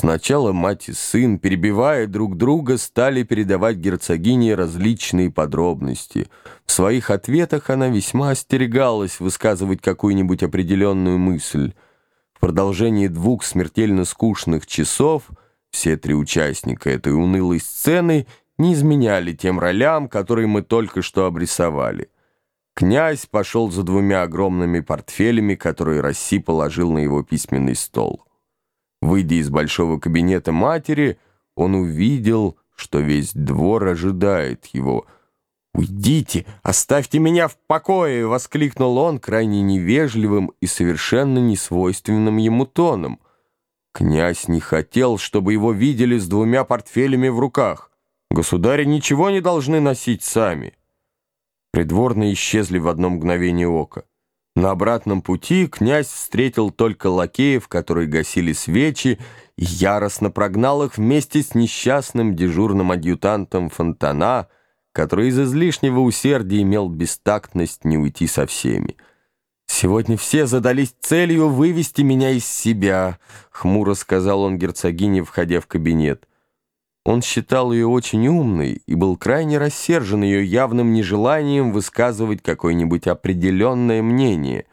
Сначала мать и сын, перебивая друг друга, стали передавать герцогине различные подробности. В своих ответах она весьма остерегалась высказывать какую-нибудь определенную мысль. В продолжении двух смертельно скучных часов все три участника этой унылой сцены не изменяли тем ролям, которые мы только что обрисовали. Князь пошел за двумя огромными портфелями, которые Росси положил на его письменный стол. Выйдя из большого кабинета матери, он увидел, что весь двор ожидает его. «Уйдите! Оставьте меня в покое!» — воскликнул он крайне невежливым и совершенно несвойственным ему тоном. Князь не хотел, чтобы его видели с двумя портфелями в руках. Государи ничего не должны носить сами. Придворные исчезли в одно мгновение ока. На обратном пути князь встретил только лакеев, которые гасили свечи, и яростно прогнал их вместе с несчастным дежурным адъютантом Фонтана, который из излишнего усердия имел бестактность не уйти со всеми. «Сегодня все задались целью вывести меня из себя», — хмуро сказал он герцогине, входя в кабинет. Он считал ее очень умной и был крайне рассержен ее явным нежеланием высказывать какое-нибудь определенное мнение.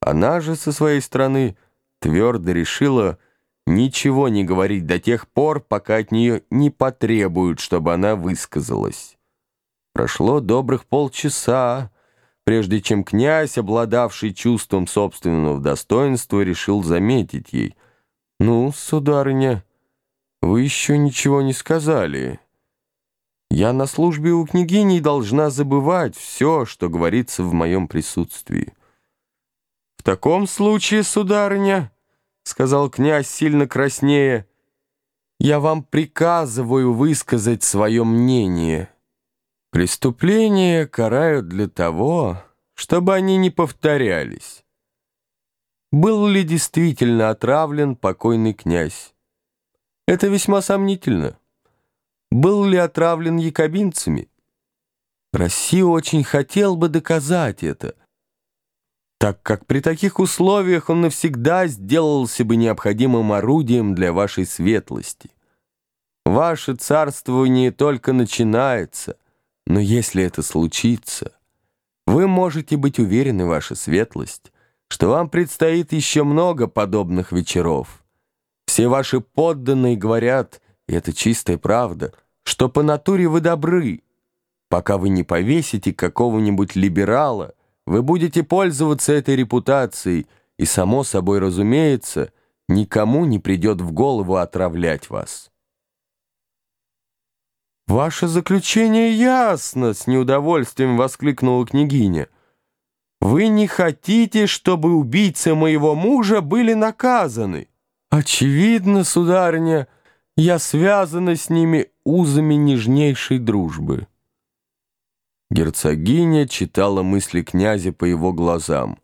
Она же, со своей стороны, твердо решила ничего не говорить до тех пор, пока от нее не потребуют, чтобы она высказалась. Прошло добрых полчаса, прежде чем князь, обладавший чувством собственного достоинства, решил заметить ей. «Ну, сударыня...» Вы еще ничего не сказали. Я на службе у княгини должна забывать все, что говорится в моем присутствии. В таком случае, сударыня, — сказал князь сильно краснее, — я вам приказываю высказать свое мнение. Преступления карают для того, чтобы они не повторялись. Был ли действительно отравлен покойный князь? Это весьма сомнительно. Был ли отравлен якобинцами? Россия очень хотел бы доказать это, так как при таких условиях он навсегда сделался бы необходимым орудием для вашей светлости. Ваше царствование только начинается, но если это случится, вы можете быть уверены, ваша светлость, что вам предстоит еще много подобных вечеров. Все ваши подданные говорят, и это чистая правда, что по натуре вы добры. Пока вы не повесите какого-нибудь либерала, вы будете пользоваться этой репутацией, и, само собой разумеется, никому не придет в голову отравлять вас. «Ваше заключение ясно!» — с неудовольствием воскликнула княгиня. «Вы не хотите, чтобы убийцы моего мужа были наказаны?» Очевидно, сударыня, я связана с ними узами нежнейшей дружбы. Герцогиня читала мысли князя по его глазам.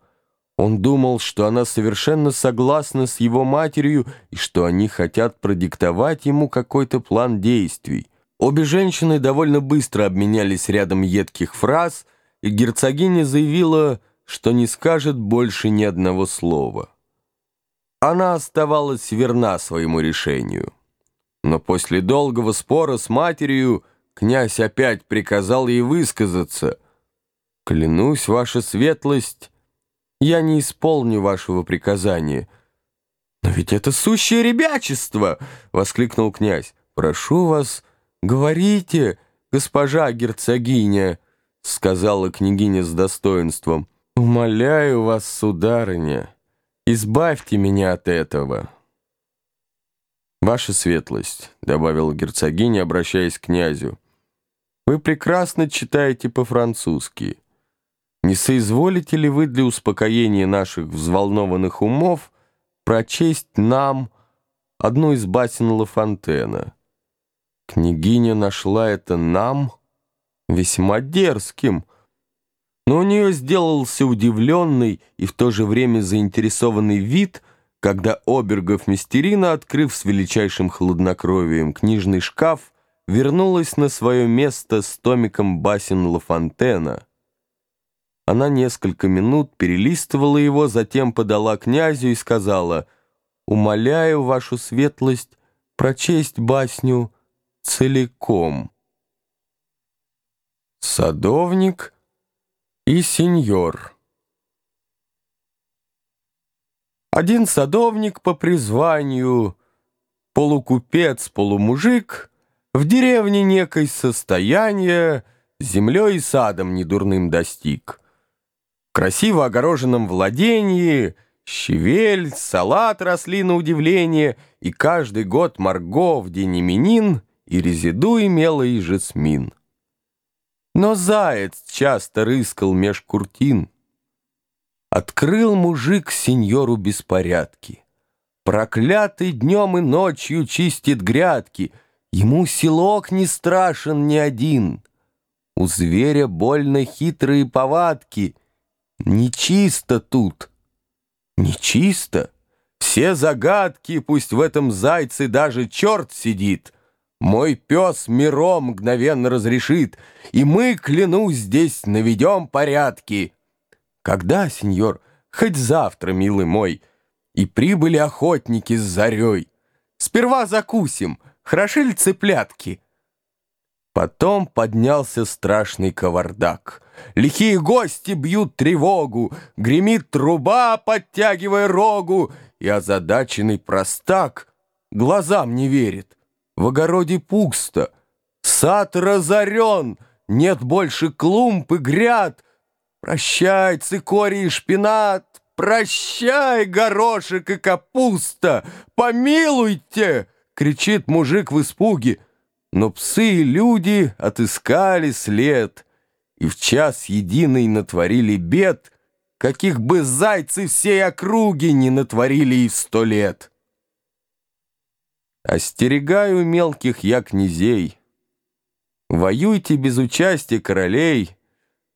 Он думал, что она совершенно согласна с его матерью и что они хотят продиктовать ему какой-то план действий. Обе женщины довольно быстро обменялись рядом едких фраз, и герцогиня заявила, что не скажет больше ни одного слова. Она оставалась верна своему решению. Но после долгого спора с матерью князь опять приказал ей высказаться. «Клянусь, ваша светлость, я не исполню вашего приказания». «Но ведь это сущее ребячество!» — воскликнул князь. «Прошу вас, говорите, госпожа герцогиня», — сказала княгиня с достоинством. «Умоляю вас, сударыня». Избавьте меня от этого. Ваша светлость, добавила герцогиня, обращаясь к князю, вы прекрасно читаете по-французски. Не соизволите ли вы для успокоения наших взволнованных умов прочесть нам одну из басен Ла? Княгиня нашла это нам весьма дерзким, но у нее сделался удивленный и в то же время заинтересованный вид, когда Обергов Мистерина, открыв с величайшим хладнокровием книжный шкаф, вернулась на свое место с томиком басен Ла Фонтена. Она несколько минут перелистывала его, затем подала князю и сказала «Умоляю вашу светлость прочесть басню целиком. Садовник и сеньор. Один садовник по призванию, полукупец, полумужик, в деревне некой состояния землей и садом недурным достиг. Красиво огороженном владении щавель, салат росли на удивление, и каждый год Марго в день и резиду имела и жасмин. Но заяц часто рыскал меж куртин. Открыл мужик сеньору беспорядки. Проклятый днем и ночью чистит грядки. Ему селок не страшен ни один. У зверя больно хитрые повадки. Нечисто тут. Нечисто. Все загадки, пусть в этом зайце даже черт сидит — мой пес миром мгновенно разрешит, И мы, клянусь, здесь наведем порядки. Когда, сеньор, хоть завтра, милый мой, И прибыли охотники с зарей. Сперва закусим, хороши ли цыплятки? Потом поднялся страшный кавардак. Лихие гости бьют тревогу, Гремит труба, подтягивая рогу, И озадаченный простак глазам не верит — в огороде пусто, сад разорен, нет больше клумб и гряд. Прощай, цикорий и шпинат, прощай, горошек и капуста, помилуйте, кричит мужик в испуге. Но псы и люди отыскали след и в час единый натворили бед, каких бы зайцы всей округи не натворили и сто лет. Остерегаю мелких я князей. Воюйте без участия королей,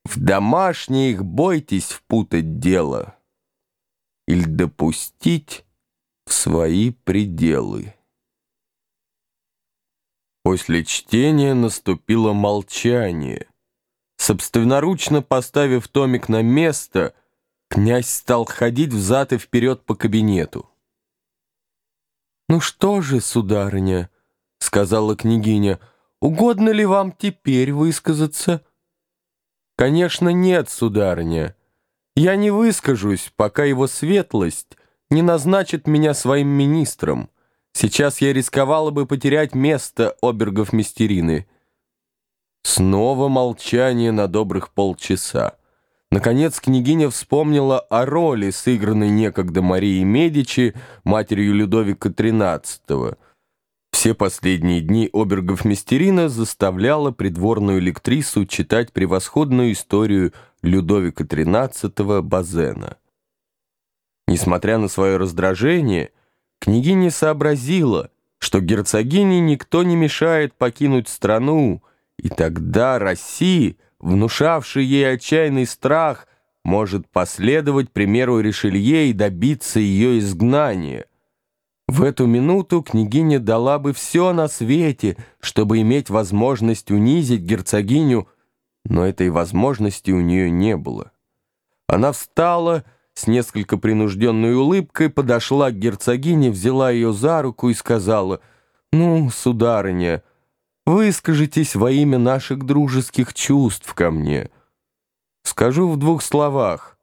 В домашнее их бойтесь впутать дело Или допустить в свои пределы. После чтения наступило молчание. Собственноручно поставив томик на место, князь стал ходить взад и вперед по кабинету. «Ну что же, сударыня?» — сказала княгиня. «Угодно ли вам теперь высказаться?» «Конечно, нет, сударыня. Я не выскажусь, пока его светлость не назначит меня своим министром. Сейчас я рисковала бы потерять место обергов Мистерины». Снова молчание на добрых полчаса. Наконец княгиня вспомнила о роли, сыгранной некогда Марией Медичи, матерью Людовика XIII. Все последние дни обергов Мистерина заставляла придворную электрису читать превосходную историю Людовика XIII Базена. Несмотря на свое раздражение, княгиня сообразила, что герцогине никто не мешает покинуть страну, и тогда России – внушавший ей отчаянный страх, может последовать примеру Ришелье и добиться ее изгнания. В эту минуту княгиня дала бы все на свете, чтобы иметь возможность унизить герцогиню, но этой возможности у нее не было. Она встала с несколько принужденной улыбкой, подошла к герцогине, взяла ее за руку и сказала, «Ну, сударыня, — Выскажитесь во имя наших дружеских чувств ко мне. Скажу в двух словах.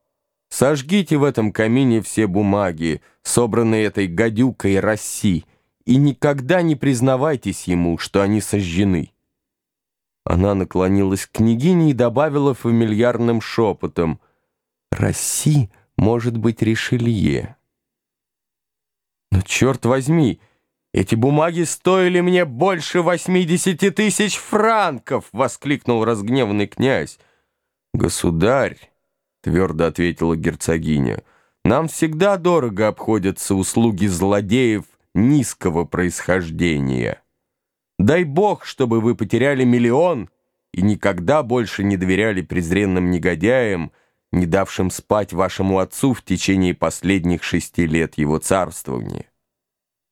Сожгите в этом камине все бумаги, собранные этой гадюкой Росси, и никогда не признавайтесь ему, что они сожжены». Она наклонилась к княгине и добавила фамильярным шепотом «Росси может быть Ришелье». «Но черт возьми!» «Эти бумаги стоили мне больше восьмидесяти тысяч франков!» — воскликнул разгневанный князь. «Государь!» — твердо ответила герцогиня. «Нам всегда дорого обходятся услуги злодеев низкого происхождения. Дай бог, чтобы вы потеряли миллион и никогда больше не доверяли презренным негодяям, не давшим спать вашему отцу в течение последних шести лет его царствования».